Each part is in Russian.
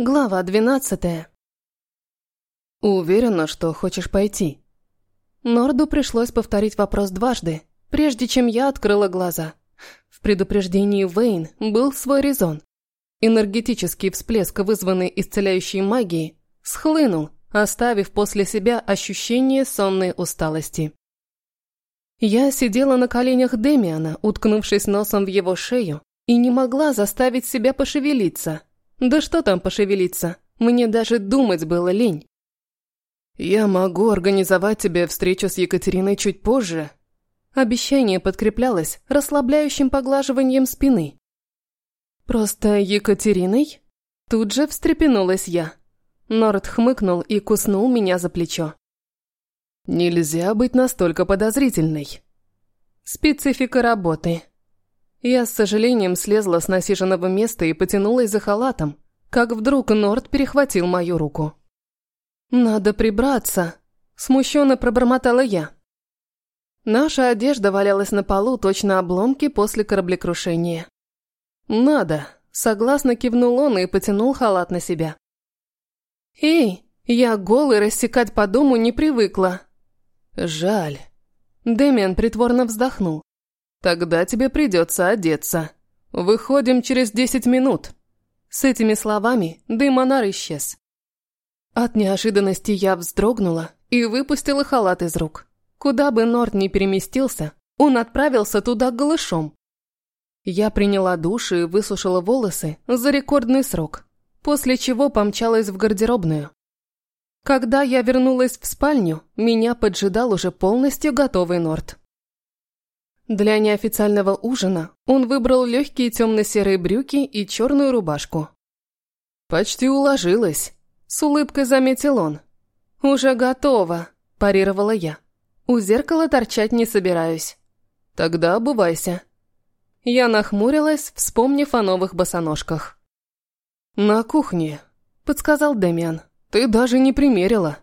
Глава двенадцатая. Уверена, что хочешь пойти. Норду пришлось повторить вопрос дважды, прежде чем я открыла глаза. В предупреждении Вейн был свой резон. Энергетический всплеск, вызванный исцеляющей магией, схлынул, оставив после себя ощущение сонной усталости. Я сидела на коленях Демиана, уткнувшись носом в его шею, и не могла заставить себя пошевелиться – да что там пошевелиться, мне даже думать было лень. «Я могу организовать тебе встречу с Екатериной чуть позже». Обещание подкреплялось расслабляющим поглаживанием спины. «Просто Екатериной?» Тут же встрепенулась я. Норд хмыкнул и куснул меня за плечо. «Нельзя быть настолько подозрительной». «Специфика работы», я с сожалением слезла с насиженного места и потянулась за халатом, как вдруг Норд перехватил мою руку. «Надо прибраться», – смущенно пробормотала я. Наша одежда валялась на полу, точно обломки после кораблекрушения. «Надо», – согласно кивнул он и потянул халат на себя. «Эй, я голый рассекать по дому не привыкла». «Жаль». Дэмиан притворно вздохнул. Тогда тебе придется одеться. Выходим через десять минут». С этими словами Дымонар исчез. От неожиданности я вздрогнула и выпустила халат из рук. Куда бы Норд ни переместился, он отправился туда голышом. Я приняла душ и высушила волосы за рекордный срок, после чего помчалась в гардеробную. Когда я вернулась в спальню, меня поджидал уже полностью готовый Норд. Для неофициального ужина он выбрал легкие темно-серые брюки и черную рубашку. «Почти уложилась», – с улыбкой заметил он. «Уже готово», – парировала я. «У зеркала торчать не собираюсь». «Тогда обувайся». Я нахмурилась, вспомнив о новых босоножках. «На кухне», – подсказал Демиан. «Ты даже не примерила».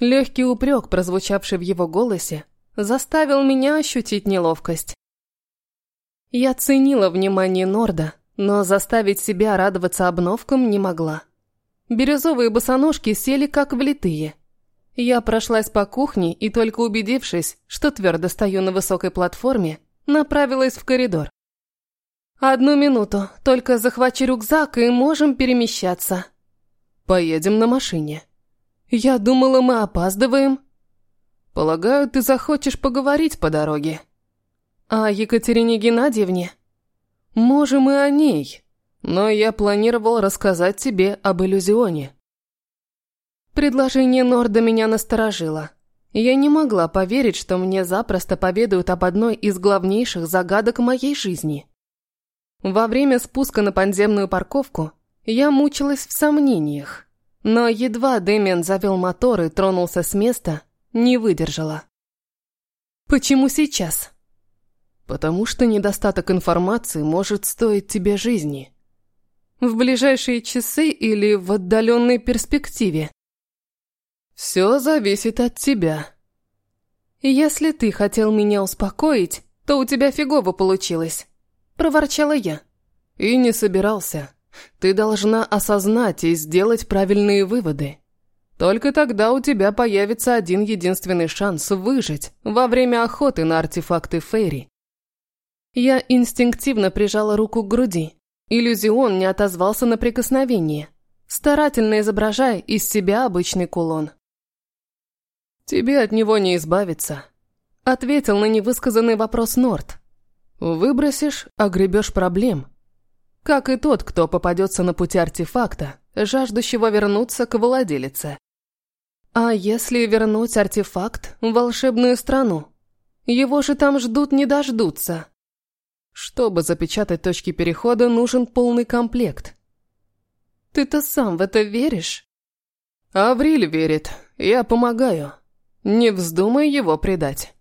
Легкий упрек, прозвучавший в его голосе, заставил меня ощутить неловкость. Я ценила внимание Норда, но заставить себя радоваться обновкам не могла. Бирюзовые босоножки сели как влитые. Я прошлась по кухне и, только убедившись, что твердо стою на высокой платформе, направилась в коридор. «Одну минуту, только захвачу рюкзак и можем перемещаться». «Поедем на машине». «Я думала, мы опаздываем». Полагаю, ты захочешь поговорить по дороге. О Екатерине Геннадьевне? Можем и о ней. Но я планировал рассказать тебе об иллюзионе. Предложение Норда меня насторожило. Я не могла поверить, что мне запросто поведают об одной из главнейших загадок моей жизни. Во время спуска на подземную парковку я мучилась в сомнениях. Но едва Дэмиан завел мотор и тронулся с места, не выдержала. Почему сейчас? Потому что недостаток информации может стоить тебе жизни. В ближайшие часы или в отдаленной перспективе? Все зависит от тебя. Если ты хотел меня успокоить, то у тебя фигово получилось. Проворчала я. И не собирался. Ты должна осознать и сделать правильные выводы. Только тогда у тебя появится один единственный шанс выжить во время охоты на артефакты Фейри. Я инстинктивно прижала руку к груди. Иллюзион не отозвался на прикосновение, старательно изображая из себя обычный кулон. «Тебе от него не избавиться», — ответил на невысказанный вопрос Норт. «Выбросишь, огребешь проблем. Как и тот, кто попадется на пути артефакта, жаждущего вернуться к владелице. А если вернуть артефакт в волшебную страну? Его же там ждут не дождутся. Чтобы запечатать точки перехода, нужен полный комплект. Ты-то сам в это веришь? Авриль верит. Я помогаю. Не вздумай его предать.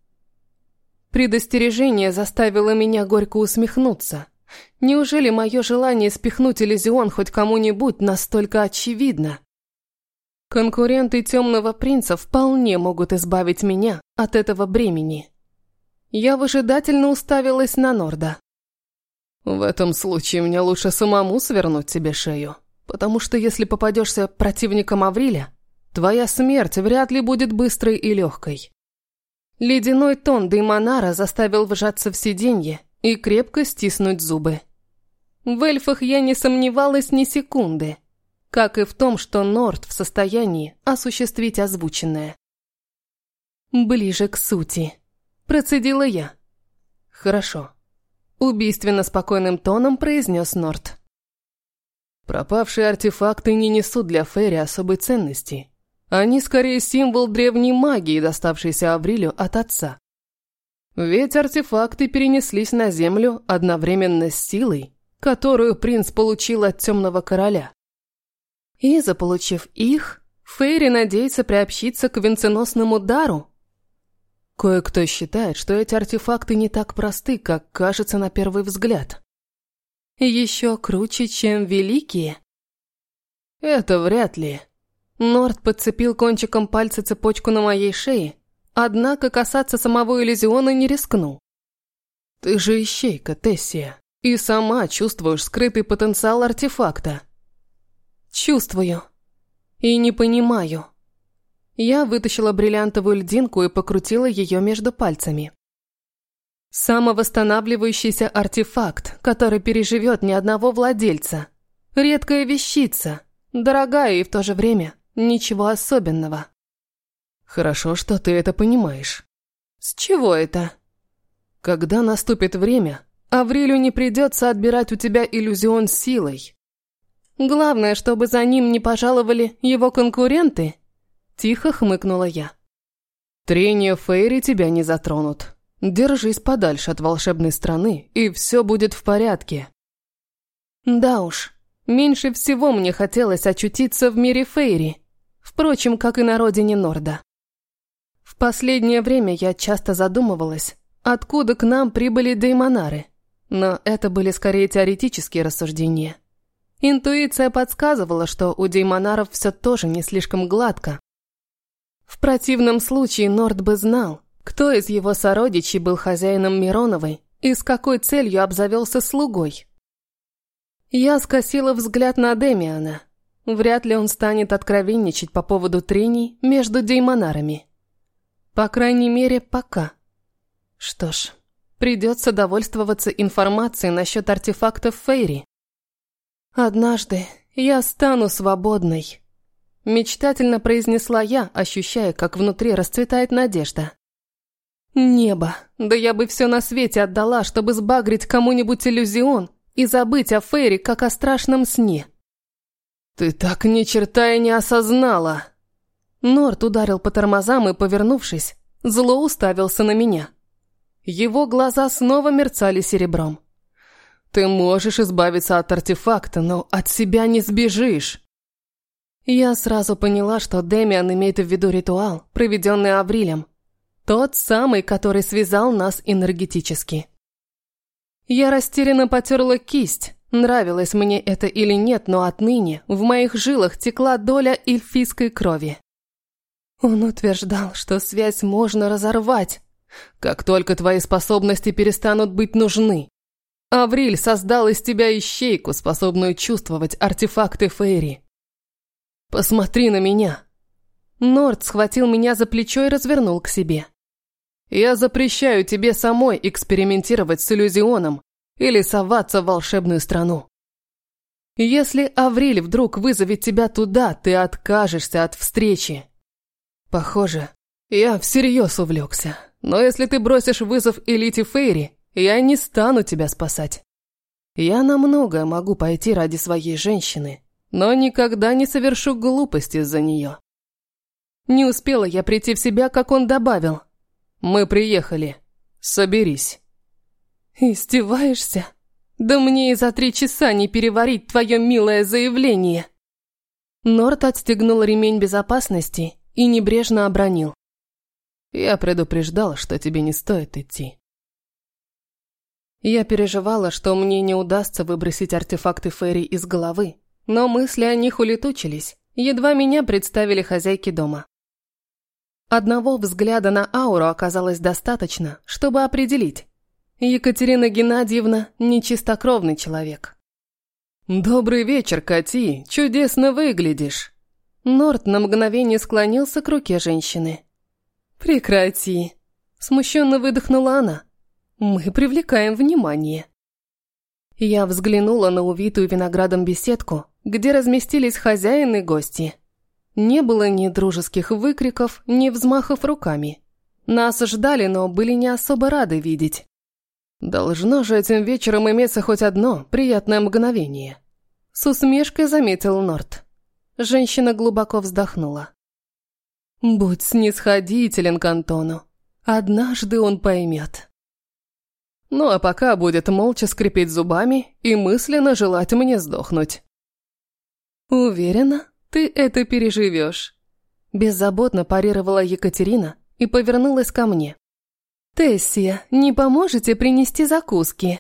Предостережение заставило меня горько усмехнуться. Неужели мое желание спихнуть иллюзион хоть кому-нибудь настолько очевидно? Конкуренты Темного Принца вполне могут избавить меня от этого бремени. Я выжидательно уставилась на Норда. «В этом случае мне лучше самому свернуть тебе шею. потому что если попадешься противником Авриля, твоя смерть вряд ли будет быстрой и легкой. Ледяной тон Деймонара заставил вжаться в сиденье и крепко стиснуть зубы. В эльфах я не сомневалась ни секунды, как и в том, что Норд в состоянии осуществить озвученное. «Ближе к сути», – процедила я. «Хорошо», – убийственно спокойным тоном произнес Норд. «Пропавшие артефакты не несут для Ферри особой ценности. Они скорее символ древней магии, доставшейся Аврилю от отца. Ведь артефакты перенеслись на Землю одновременно с силой, которую принц получил от Темного Короля. И, заполучив их, Фейри надеется приобщиться к венценосному дару. Кое-кто считает, что эти артефакты не так просты, как кажется на первый взгляд. Еще круче, чем великие. Это вряд ли. Норд подцепил кончиком пальца цепочку на моей шее, однако касаться самого иллюзиона не рискнул. Ты же ищейка, Тессия. И сама чувствуешь скрытый потенциал артефакта. Чувствую. И не понимаю. Я вытащила бриллиантовую льдинку и покрутила ее между пальцами. Самовосстанавливающийся артефакт, который переживет ни одного владельца. Редкая вещица, дорогая и в то же время ничего особенного. Хорошо, что ты это понимаешь. С чего это? Когда наступит время, Аврилю не придется отбирать у тебя иллюзион силой. Главное, чтобы за ним не пожаловали его конкуренты. Тихо хмыкнула я. Трения Фейри тебя не затронут. Держись подальше от волшебной страны, и все будет в порядке. Да уж, меньше всего мне хотелось очутиться в мире Фейри. Впрочем, как и на родине Норда. В последнее время я часто задумывалась, откуда к нам прибыли деймонары. Но это были скорее теоретические рассуждения. Интуиция подсказывала, что у деймонаров все тоже не слишком гладко. В противном случае Норд бы знал, кто из его сородичей был хозяином Мироновой и с какой целью обзавелся слугой. Я скосила взгляд на Демиана. Вряд ли он станет откровенничать по поводу трений между деймонарами. По крайней мере, пока. Что ж... Придется довольствоваться информацией насчет артефактов Фейри. «Однажды я стану свободной», – мечтательно произнесла я, ощущая, как внутри расцветает надежда. «Небо, да я бы все на свете отдала, чтобы сбагрить кому-нибудь иллюзион и забыть о Фейри, как о страшном сне». «Ты так ни черта и не осознала!» Норт ударил по тормозам и, повернувшись, зло уставился на меня. Его глаза снова мерцали серебром. «Ты можешь избавиться от артефакта, но от себя не сбежишь!» Я сразу поняла, что Демиан имеет в виду ритуал, проведенный Аврилем. Тот самый, который связал нас энергетически. Я растерянно потерла кисть. Нравилось мне это или нет, но отныне в моих жилах текла доля эльфийской крови. Он утверждал, что связь можно разорвать, как только твои способности перестанут быть нужны. Авриль создал из тебя ищейку, способную чувствовать артефакты Фейри. Посмотри на меня. Норд схватил меня за плечо и развернул к себе. Я запрещаю тебе самой экспериментировать с иллюзионом или соваться в волшебную страну. Если Авриль вдруг вызовет тебя туда, ты откажешься от встречи. Похоже, я всерьез увлекся. Но если ты бросишь вызов элите Фейри, я не стану тебя спасать. Я на многое могу пойти ради своей женщины, но никогда не совершу глупости из-за нее. Не успела я прийти в себя, как он добавил. Мы приехали. Соберись. Издеваешься? Да мне и за три часа не переварить твое милое заявление. Норт отстегнул ремень безопасности и небрежно обронил. Я предупреждал, что тебе не стоит идти. Я переживала, что мне не удастся выбросить артефакты Ферри из головы, но мысли о них улетучились, едва меня представили хозяйки дома. Одного взгляда на ауру оказалось достаточно, чтобы определить. Екатерина Геннадьевна – нечистокровный человек. «Добрый вечер, Кати, чудесно выглядишь!» Норт на мгновение склонился к руке женщины. «Прекрати!» Смущенно выдохнула она. «Мы привлекаем внимание». Я взглянула на увитую виноградом беседку, где разместились хозяин и гости. Не было ни дружеских выкриков, ни взмахов руками. Нас ждали, но были не особо рады видеть. Должно же этим вечером иметься хоть одно приятное мгновение. С усмешкой заметил Норт. Женщина глубоко вздохнула. «Будь снисходителен к Антону. Однажды он поймет». Ну а пока будет молча скрипеть зубами и мысленно желать мне сдохнуть. «Уверена, ты это переживешь», – беззаботно парировала Екатерина и повернулась ко мне. «Тессия, не поможете принести закуски?»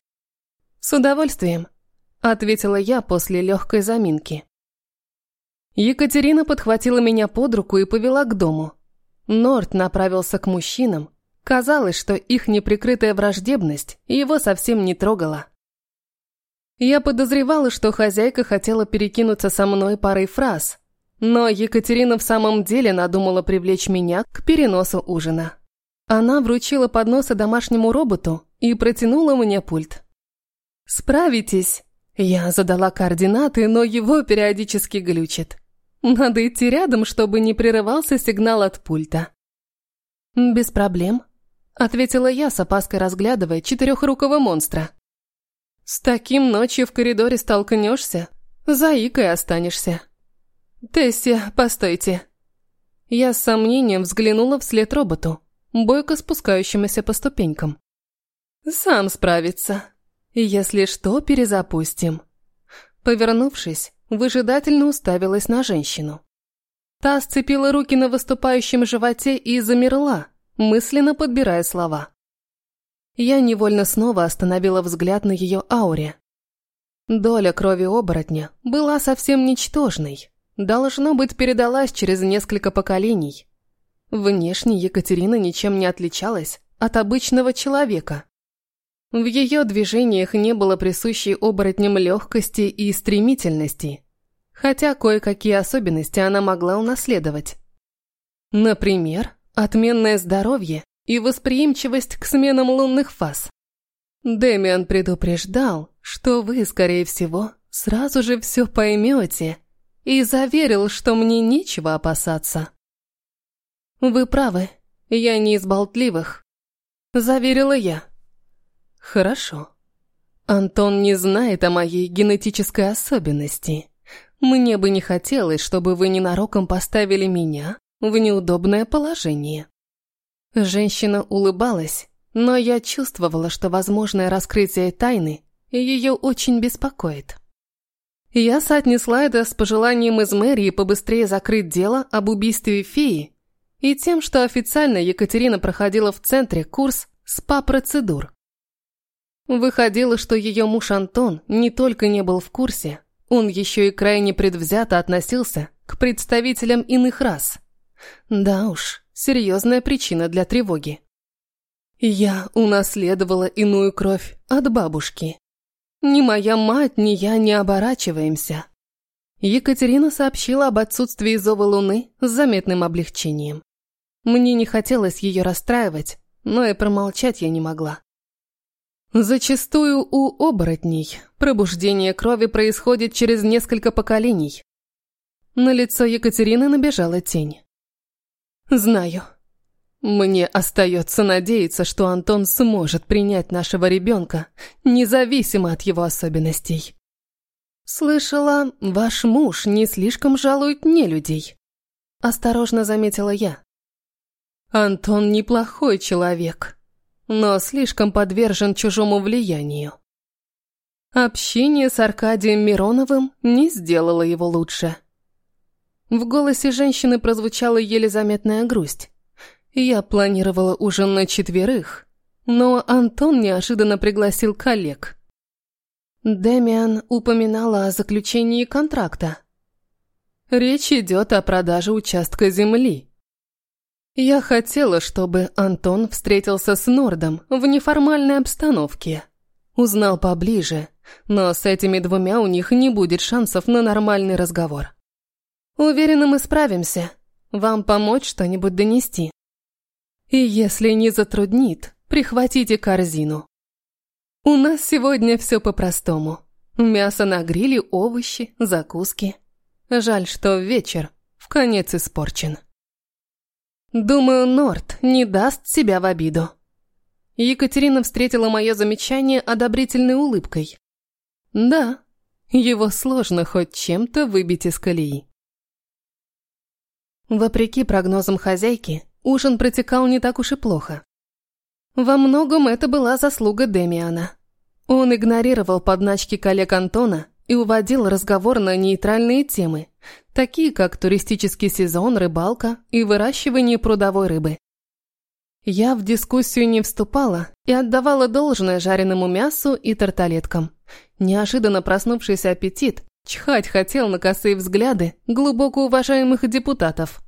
«С удовольствием», – ответила я после легкой заминки. Екатерина подхватила меня под руку и повела к дому. Норт направился к мужчинам, Казалось, что их неприкрытая враждебность его совсем не трогала. Я подозревала, что хозяйка хотела перекинуться со мной парой фраз, но Екатерина в самом деле надумала привлечь меня к переносу ужина. Она вручила подносы домашнему роботу и протянула мне пульт. «Справитесь!» Я задала координаты, но его периодически глючит. Надо идти рядом, чтобы не прерывался сигнал от пульта. «Без проблем», Ответила я, с опаской разглядывая четырехрукого монстра. С таким ночью в коридоре столкнешься, заикой останешься. Тесси, постойте. Я с сомнением взглянула вслед роботу, бойко спускающемуся по ступенькам. Сам справится. Если что, перезапустим. Повернувшись, выжидательно уставилась на женщину. Та сцепила руки на выступающем животе и замерла, мысленно подбирая слова. Я невольно снова остановила взгляд на ее ауре. Доля крови оборотня была совсем ничтожной. Должно быть, передалась через несколько поколений. Внешне Екатерина ничем не отличалась от обычного человека. В ее движениях не было присущей оборотням легкости и стремительности, хотя кое-какие особенности она могла унаследовать. Например, Отменное здоровье и восприимчивость к сменам лунных фаз. Дэмиан предупреждал, что вы, скорее всего, сразу же все поймете, и заверил, что мне нечего опасаться. Вы правы, я не из болтливых, заверила я. Хорошо. Антон не знает о моей генетической особенности. Мне бы не хотелось, чтобы вы ненароком поставили меня в неудобное положение. Женщина улыбалась, но я чувствовала, что возможное раскрытие тайны ее очень беспокоит. Я соотнесла это с пожеланием из мэрии побыстрее закрыть дело об убийстве феи и тем, что официально Екатерина проходила в центре курс СПА-процедур. Выходило, что ее муж Антон не только не был в курсе, он еще и крайне предвзято относился к представителям иных рас – да уж, серьезная причина для тревоги. Я унаследовала иную кровь от бабушки. Ни моя мать, ни я не оборачиваемся. Екатерина сообщила об отсутствии зова Луны с заметным облегчением. Мне не хотелось ее расстраивать, но и промолчать я не могла. Зачастую у оборотней пробуждение крови происходит через несколько поколений. На лицо Екатерины набежала тень. Знаю. Мне остается надеяться, что Антон сможет принять нашего ребенка, независимо от его особенностей. Слышала, ваш муж не слишком жалует нелюдей. Осторожно заметила я. Антон неплохой человек, но слишком подвержен чужому влиянию. Общение с Аркадием Мироновым не сделало его лучше. В голосе женщины прозвучала еле заметная грусть. Я планировала ужин на четверых, но Антон неожиданно пригласил коллег. Демиан упоминала о заключении контракта. Речь идет о продаже участка земли. Я хотела, чтобы Антон встретился с Нордом в неформальной обстановке. Узнал поближе, но с этими двумя у них не будет шансов на нормальный разговор. Уверена, мы справимся. Вам помочь что-нибудь донести? И если не затруднит, прихватите корзину. У нас сегодня все по-простому. Мясо на гриле, овощи, закуски. Жаль, что вечер в конец испорчен. Думаю, Норт не даст себя в обиду. Екатерина встретила мое замечание одобрительной улыбкой. Да, его сложно хоть чем-то выбить из колеи. Вопреки прогнозам хозяйки, ужин протекал не так уж и плохо. Во многом это была заслуга Демиана. Он игнорировал подначки коллег Антона и уводил разговор на нейтральные темы, такие как туристический сезон, рыбалка и выращивание прудовой рыбы. Я в дискуссию не вступала и отдавала должное жареному мясу и тарталеткам. Неожиданно проснувшийся аппетит чихать хотел на косые взгляды глубоко уважаемых депутатов.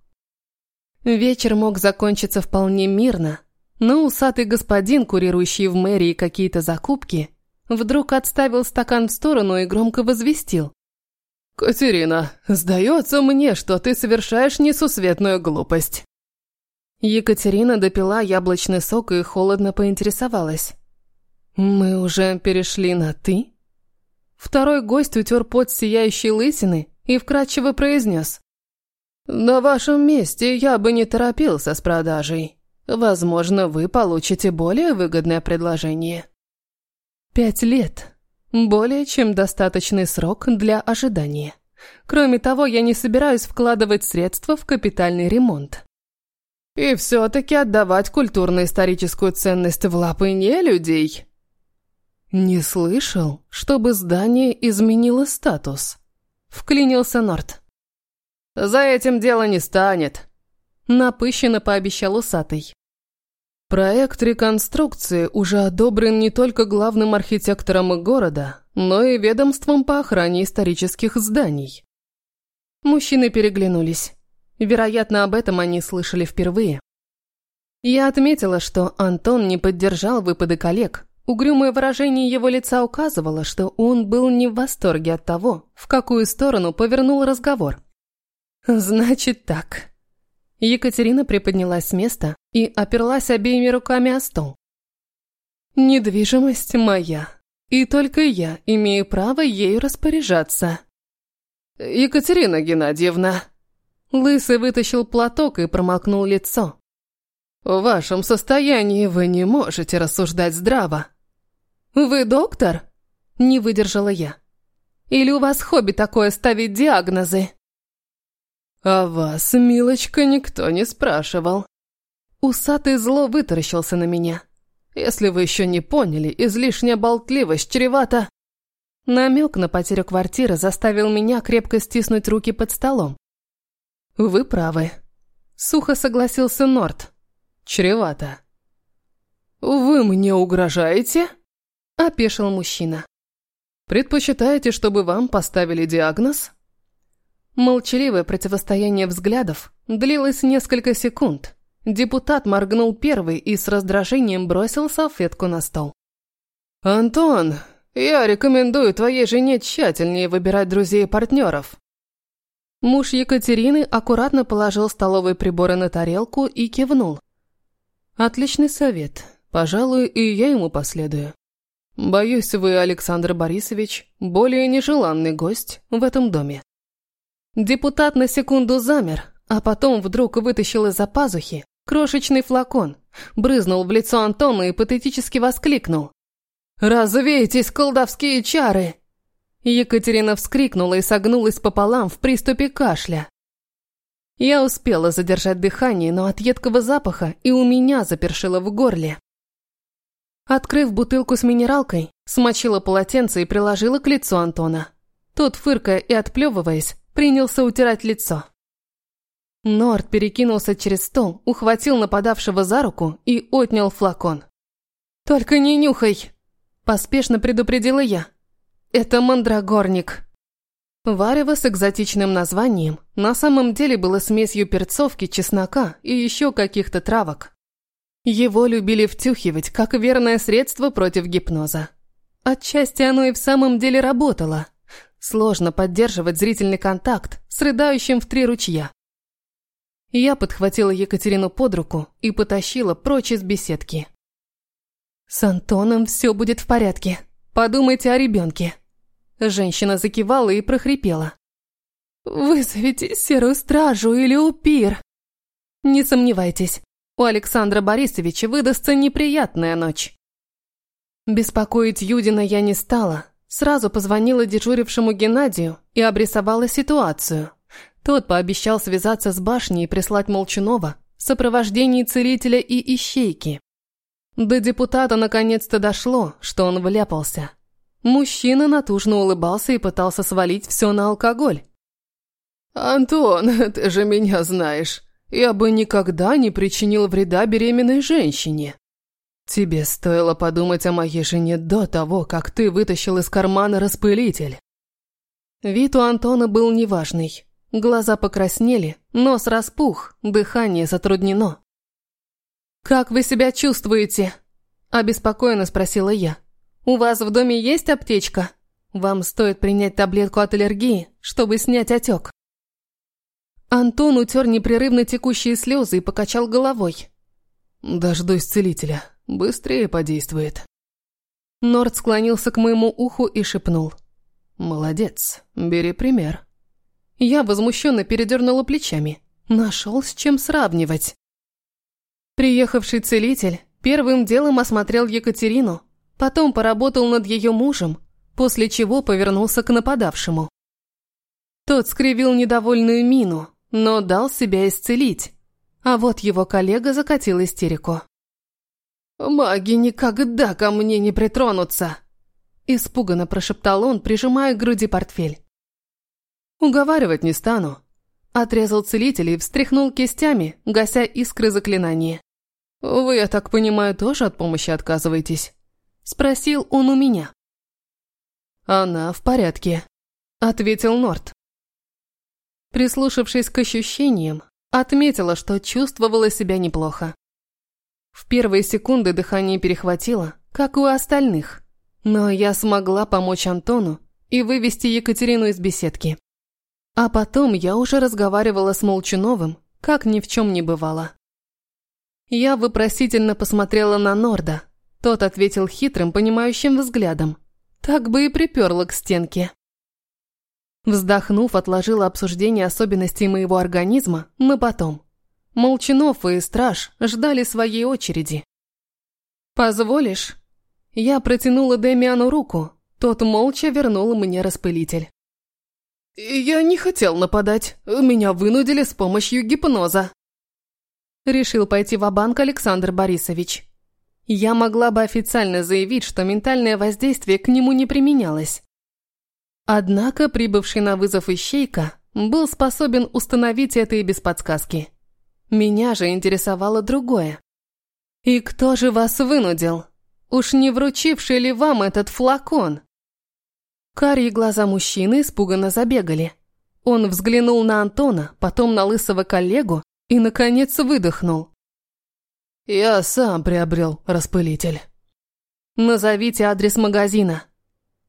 Вечер мог закончиться вполне мирно, но усатый господин, курирующий в мэрии какие-то закупки, вдруг отставил стакан в сторону и громко возвестил. «Катерина, сдается мне, что ты совершаешь несусветную глупость». Екатерина допила яблочный сок и холодно поинтересовалась. «Мы уже перешли на «ты»?» Второй гость утер пот сияющей лысины и вкратчиво произнес. «На вашем месте я бы не торопился с продажей. Возможно, вы получите более выгодное предложение». «Пять лет», более чем достаточный срок для ожидания. Кроме того, я не собираюсь вкладывать средства в капитальный ремонт. И все-таки отдавать культурно-историческую ценность в лапы не людей. Не слышал, чтобы здание изменило статус. Вклинился Норт. За этим дело не станет. Напыщенно пообещал усатый. Проект реконструкции уже одобрен не только главным архитектором города, но и ведомством по охране исторических зданий. Мужчины переглянулись. Вероятно, об этом они слышали впервые. Я отметила, что Антон не поддержал выпады коллег. Угрюмое выражение его лица указывало, что он был не в восторге от того, в какую сторону повернул разговор. «Значит так», Екатерина приподнялась с места и оперлась обеими руками о стол. «Недвижимость моя, и только я имею право ею распоряжаться». «Екатерина Геннадьевна...» Лысый вытащил платок и промокнул лицо. «В вашем состоянии вы не можете рассуждать здраво». «Вы доктор?» – не выдержала я. «Или у вас хобби такое ставить диагнозы?» «А вас, милочка, никто не спрашивал». Усатый зло вытаращился на меня. «Если вы еще не поняли, излишняя болтливость чревата...» Намек на потерю квартиры заставил меня крепко стиснуть руки под столом. «Вы правы». Сухо согласился Норт. «Чревато». «Вы мне угрожаете?» Опешил мужчина. «Предпочитаете, чтобы вам поставили диагноз?» Молчаливое противостояние взглядов длилось несколько секунд. Депутат моргнул первый и с раздражением бросил салфетку на стол. «Антон, я рекомендую твоей жене тщательнее выбирать друзей и партнеров». Муж Екатерины аккуратно положил столовые приборы на тарелку и кивнул. «Отличный совет. Пожалуй, и я ему последую. Боюсь, вы, Александр Борисович, более нежеланный гость в этом доме». Депутат на секунду замер, а потом вдруг вытащил из-за пазухи крошечный флакон, брызнул в лицо Антона и патетически воскликнул. «Развейтесь, колдовские чары!» Екатерина вскрикнула и согнулась пополам в приступе кашля. Я успела задержать дыхание, но от едкого запаха и у меня запершило в горле. Открыв бутылку с минералкой, смочила полотенце и приложила к лицу Антона. Тот, фыркая и отплевываясь, принялся утирать лицо. Норд перекинулся через стол, ухватил нападавшего за руку и отнял флакон. «Только не нюхай!» – поспешно предупредила я. «Это мандрагорник». Варево с экзотичным названием на самом деле было смесью перцовки, чеснока и еще каких-то травок. Его любили втюхивать как верное средство против гипноза. Отчасти оно и в самом деле работало. Сложно поддерживать зрительный контакт с рыдающим в три ручья. Я подхватила Екатерину под руку и потащила прочь из беседки. «С Антоном все будет в порядке. Подумайте о ребенке». Женщина закивала и прохрипела. «Вызовите серую стражу или упир». «Не сомневайтесь, у Александра Борисовича выдастся неприятная ночь». Беспокоить Юдина я не стала. Сразу позвонила дежурившему Геннадию и обрисовала ситуацию. Тот пообещал связаться с башней и прислать Молчунова в сопровождении целителя и ищейки. До депутата наконец-то дошло, что он вляпался. Мужчина натужно улыбался и пытался свалить все на алкоголь. «Антон, ты же меня знаешь. Я бы никогда не причинил вреда беременной женщине. Тебе стоило подумать о моей жене до того, как ты вытащил из кармана распылитель». Вид у Антона был неважный. Глаза покраснели, нос распух, дыхание затруднено. «Как вы себя чувствуете?» – обеспокоенно спросила я. «У вас в доме есть аптечка? Вам стоит принять таблетку от аллергии, чтобы снять отек». Антон утер непрерывно текущие слезы и покачал головой. «Дождусь целителя. Быстрее подействует». Норд склонился к моему уху и шепнул. «Молодец. Бери пример». Я возмущенно передернула плечами. Нашел с чем сравнивать. Приехавший целитель первым делом осмотрел Екатерину, потом поработал над ее мужем, после чего повернулся к нападавшему. Тот скривил недовольную мину, но дал себя исцелить, а вот его коллега закатил истерику. «Маги никогда ко мне не притронутся!» Испуганно прошептал он, прижимая к груди портфель. «Уговаривать не стану». Отрезал целитель и встряхнул кистями, гася искры заклинания. «Вы, я так понимаю, тоже от помощи отказываетесь?» Спросил он у меня. «Она в порядке», — ответил Норт. Прислушавшись к ощущениям, отметила, что чувствовала себя неплохо. В первые секунды дыхание перехватило, как у остальных, но я смогла помочь Антону и вывести Екатерину из беседки. А потом я уже разговаривала с Молчуновым, как ни в чем не бывало. Я вопросительно посмотрела на Норда. Тот ответил хитрым, понимающим взглядом. Так бы и приперла к стенке. Вздохнув, отложила обсуждение особенностей моего организма на потом. Молчанов и Страж ждали своей очереди. «Позволишь?» Я протянула Демиану руку, тот молча вернул мне распылитель. «Я не хотел нападать. Меня вынудили с помощью гипноза». Решил пойти в банк Александр Борисович. Я могла бы официально заявить, что ментальное воздействие к нему не применялось. Однако прибывший на вызов ищейка был способен установить это и без подсказки. Меня же интересовало другое. «И кто же вас вынудил? Уж не вручивший ли вам этот флакон?» Карие глаза мужчины испуганно забегали. Он взглянул на Антона, потом на лысого коллегу и, наконец, выдохнул. «Я сам приобрел распылитель». «Назовите адрес магазина».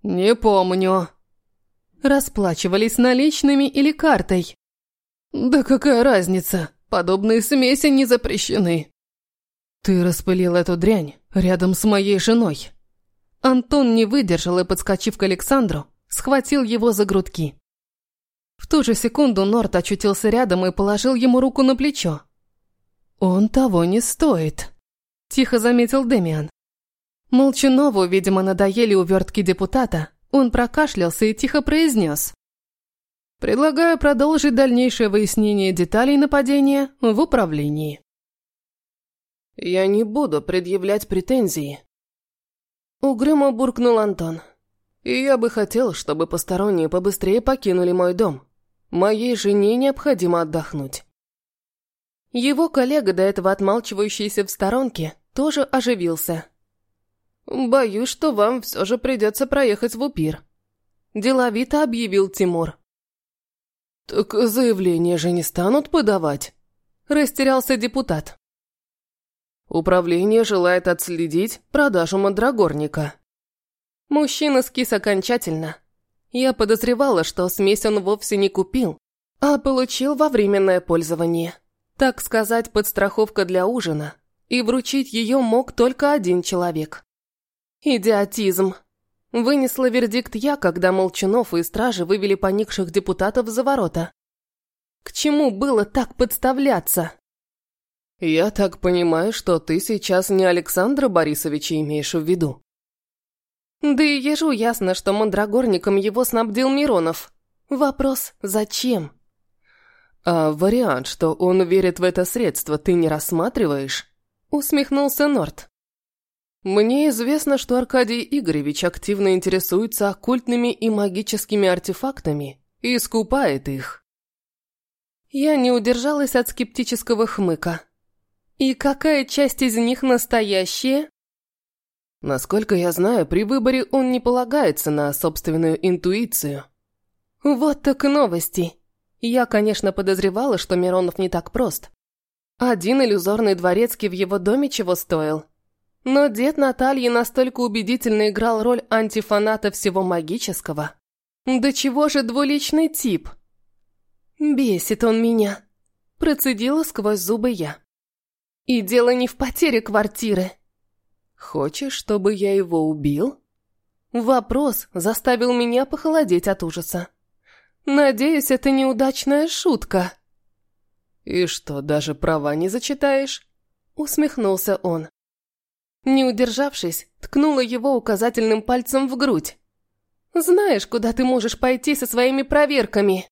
«Не помню». «Расплачивались наличными или картой?» «Да какая разница? Подобные смеси не запрещены». «Ты распылил эту дрянь рядом с моей женой». Антон не выдержал и, подскочив к Александру, схватил его за грудки. В ту же секунду Норт очутился рядом и положил ему руку на плечо. «Он того не стоит», – тихо заметил Демиан. Молчанову, видимо, надоели увертки депутата, он прокашлялся и тихо произнес. «Предлагаю продолжить дальнейшее выяснение деталей нападения в управлении». «Я не буду предъявлять претензии», Угрюмо буркнул Антон. И я бы хотел, чтобы посторонние побыстрее покинули мой дом. Моей жене необходимо отдохнуть. Его коллега, до этого отмалчивающийся в сторонке, тоже оживился. «Боюсь, что вам все же придется проехать в Упир», – деловито объявил Тимур. «Так заявление же не станут подавать?» – растерялся депутат. Управление желает отследить продажу мандрагорника. Мужчина скис окончательно. Я подозревала, что смесь он вовсе не купил, а получил во временное пользование. Так сказать, подстраховка для ужина. И вручить ее мог только один человек. Идиотизм. Вынесла вердикт я, когда Молчунов и стражи вывели поникших депутатов за ворота. К чему было так подставляться? «Я так понимаю, что ты сейчас не Александра Борисовича имеешь в виду?» Да и ежу ясно, что мандрагорником его снабдил Миронов. Вопрос «зачем?» «А вариант, что он верит в это средство, ты не рассматриваешь?» Усмехнулся Норт. «Мне известно, что Аркадий Игоревич активно интересуется оккультными и магическими артефактами и скупает их». Я не удержалась от скептического хмыка. «И какая часть из них настоящая?» Насколько я знаю, при выборе он не полагается на собственную интуицию. Вот так новости. Я, конечно, подозревала, что Миронов не так прост. Один иллюзорный дворецкий в его доме чего стоил. Но дед Натальи настолько убедительно играл роль антифаната всего магического. Да чего же двуличный тип? Бесит он меня. Процедила сквозь зубы я. И дело не в потере квартиры. «Хочешь, чтобы я его убил?» Вопрос заставил меня похолодеть от ужаса. «Надеюсь, это неудачная шутка». «И что, даже права не зачитаешь?» Усмехнулся он. Не удержавшись, ткнула его указательным пальцем в грудь. «Знаешь, куда ты можешь пойти со своими проверками?»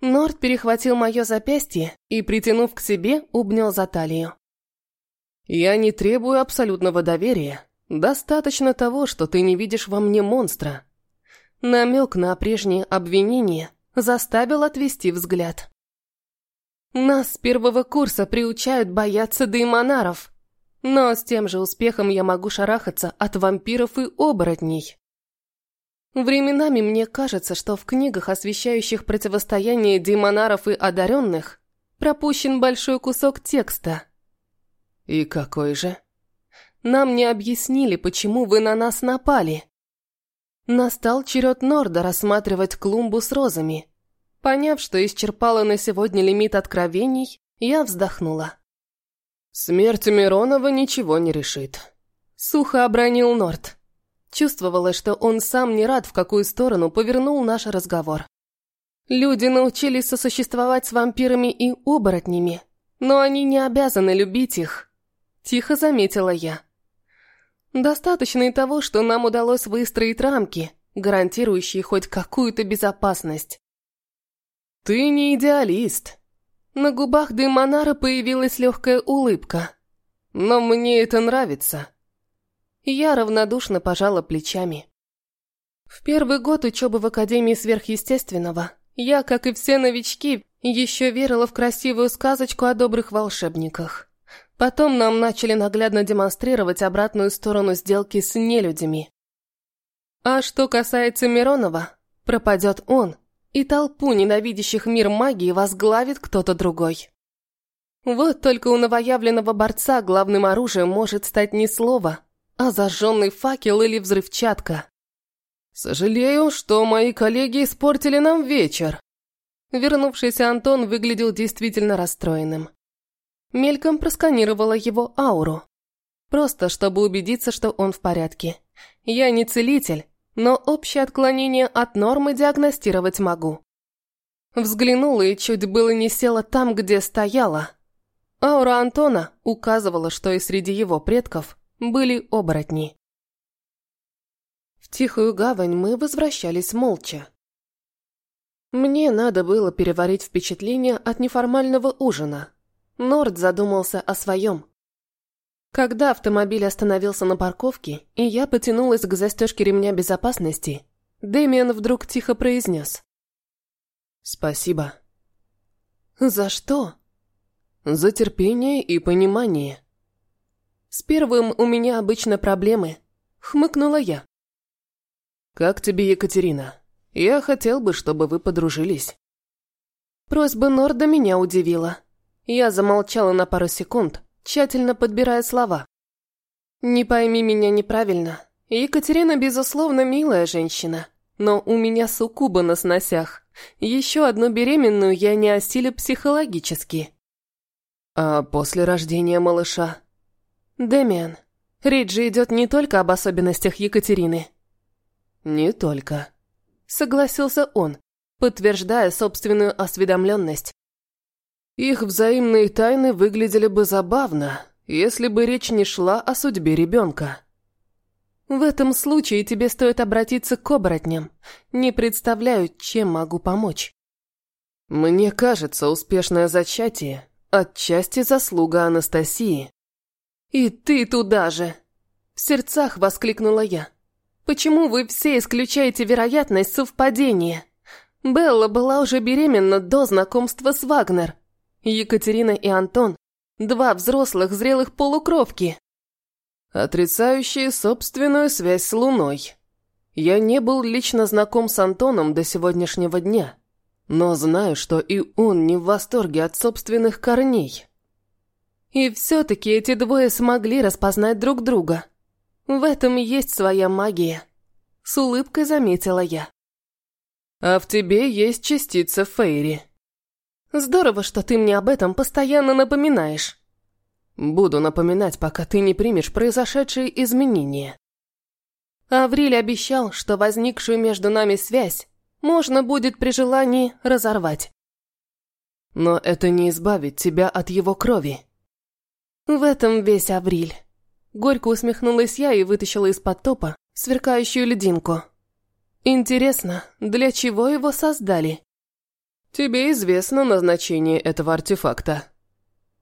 Норд перехватил мое запястье и, притянув к себе, обнял за талию. Я не требую абсолютного доверия. Достаточно того, что ты не видишь во мне монстра. Намек на прежние обвинения заставил отвести взгляд. Нас с первого курса приучают бояться деймонаров. Но с тем же успехом я могу шарахаться от вампиров и оборотней. Временами мне кажется, что в книгах, освещающих противостояние демонаров и одаренных, пропущен большой кусок текста – «И какой же?» «Нам не объяснили, почему вы на нас напали». Настал черед Норда рассматривать клумбу с розами. Поняв, что исчерпала на сегодня лимит откровений, я вздохнула. «Смерть Миронова ничего не решит», — сухо обронил Норд. Чувствовала, что он сам не рад, в какую сторону повернул наш разговор. Люди научились сосуществовать с вампирами и оборотнями, но они не обязаны любить их. Тихо заметила я. Достаточно и того, что нам удалось выстроить рамки, гарантирующие хоть какую-то безопасность. Ты не идеалист. На губах Демонара появилась легкая улыбка. Но мне это нравится. Я равнодушно пожала плечами. В первый год учебы в Академии сверхъестественного я, как и все новички, еще верила в красивую сказочку о добрых волшебниках. Потом нам начали наглядно демонстрировать обратную сторону сделки с нелюдями. А что касается Миронова, пропадет он, и толпу ненавидящих мир магии возглавит кто-то другой. Вот только у новоявленного борца главным оружием может стать не слово, а зажженный факел или взрывчатка. «Сожалею, что мои коллеги испортили нам вечер». Вернувшийся Антон выглядел действительно расстроенным. Мельком просканировала его ауру. Просто чтобы убедиться, что он в порядке. Я не целитель, но общее отклонение от нормы диагностировать могу. Взглянула и чуть было не села там, где стояла. Аура Антона указывала, что и среди его предков были оборотни. В тихую гавань мы возвращались молча. Мне надо было переварить впечатление от неформального ужина, Норд задумался о своем. Когда автомобиль остановился на парковке, и я потянулась к застежке ремня безопасности, Дэмиан вдруг тихо произнес. «Спасибо». «За что?» «За терпение и понимание». «С первым у меня обычно проблемы», — хмыкнула я. «Как тебе, Екатерина? Я хотел бы, чтобы вы подружились». Просьба Норда меня удивила. Я замолчала на пару секунд, тщательно подбирая слова. «Не пойми меня неправильно. Екатерина, безусловно, милая женщина, но у меня суккуба на сносях. Еще одну беременную я не осилю психологически. А после рождения малыша? Дэмиан, речь же идет не только об особенностях Екатерины. Не только. Согласился он, подтверждая собственную осведомленность. Их взаимные тайны выглядели бы забавно, если бы речь не шла о судьбе ребенка. В этом случае тебе стоит обратиться к оборотням. Не представляю, чем могу помочь. Мне кажется, успешное зачатие – отчасти заслуга Анастасии. И ты туда же! В сердцах воскликнула я. Почему вы все исключаете вероятность совпадения? Белла была уже беременна до знакомства с Вагнер. Екатерина и Антон – два взрослых зрелых полукровки. Отрицающие собственную связь с Луной. Я не был лично знаком с Антоном до сегодняшнего дня, но знаю, что и он не в восторге от собственных корней. И все-таки эти двое смогли распознать друг друга. В этом есть своя магия. С улыбкой заметила я. А в тебе есть частица Фейри. Здорово, что ты мне об этом постоянно напоминаешь. Буду напоминать, пока ты не примешь произошедшие изменения. Авриль обещал, что возникшую между нами связь можно будет при желании разорвать. Но это не избавит тебя от его крови. В этом весь Авриль. Горько усмехнулась я и вытащила из-под топа сверкающую лединку. Интересно, для чего его создали? Тебе известно назначение этого артефакта.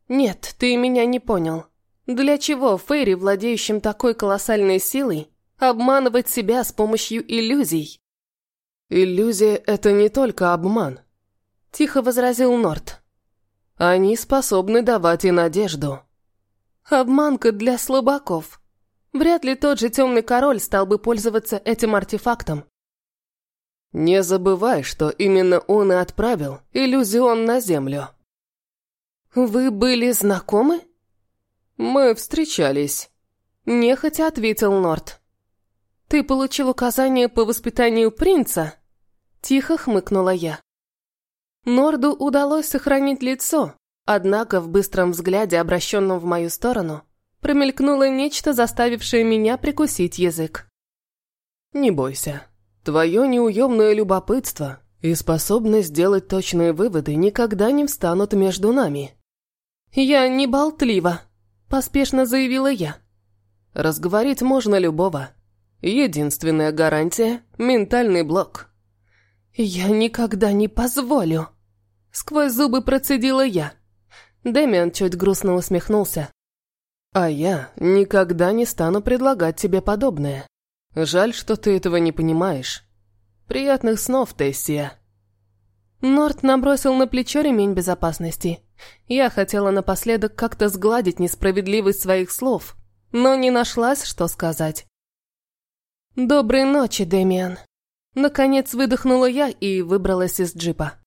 Нет, ты меня не понял. Для чего Фейри, владеющим такой колоссальной силой, обманывать себя с помощью иллюзий? Иллюзия – это не только обман. Тихо возразил Норт. Они способны давать и надежду. Обманка для слабаков. Вряд ли тот же темный король стал бы пользоваться этим артефактом. Не забывай, что именно он и отправил иллюзион на землю. Вы были знакомы? Мы встречались. Нехотя ответил Норт. Ты получил указание по воспитанию принца? Тихо хмыкнула я. Норду удалось сохранить лицо, однако в быстром взгляде, обращенном в мою сторону, промелькнуло нечто, заставившее меня прикусить язык. «Не бойся. Твое неуемное любопытство и способность сделать точные выводы никогда не встанут между нами». «Я не болтлива», – поспешно заявила я. «Разговорить можно любого. Единственная гарантия – ментальный блок». «Я никогда не позволю», – сквозь зубы процедила я. Дэмиан чуть грустно усмехнулся. «А я никогда не стану предлагать тебе подобное. Жаль, что ты этого не понимаешь. Приятных снов, Тессия». Норт набросил на плечо ремень безопасности. Я хотела напоследок как-то сгладить несправедливость своих слов, но не нашлась, что сказать. «Доброй ночи, Дэмиан». Наконец выдохнула я и выбралась из джипа.